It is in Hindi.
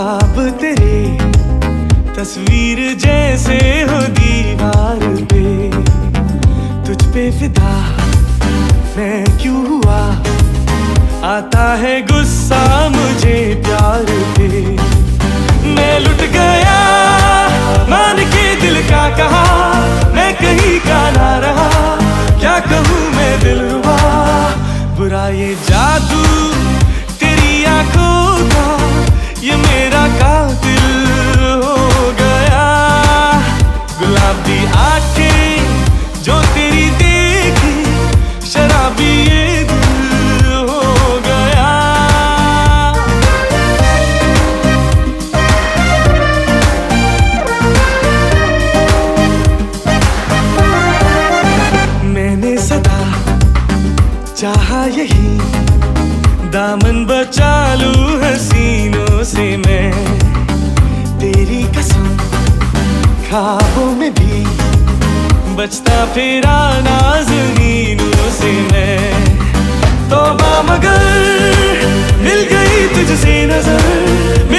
खाब तेरे, तस्वीर जैसे हो दीवार पे। तुझ पे फिदा, मैं क्यों हुआ? आता है गुस्सा मुझे प्यार दामन बचा लूँ हसीनों से मैं तेरी कसम खाबों में भी बचता फिरा नाज़नीनों से मैं तो मगर मिल गई तुझसे नज़र।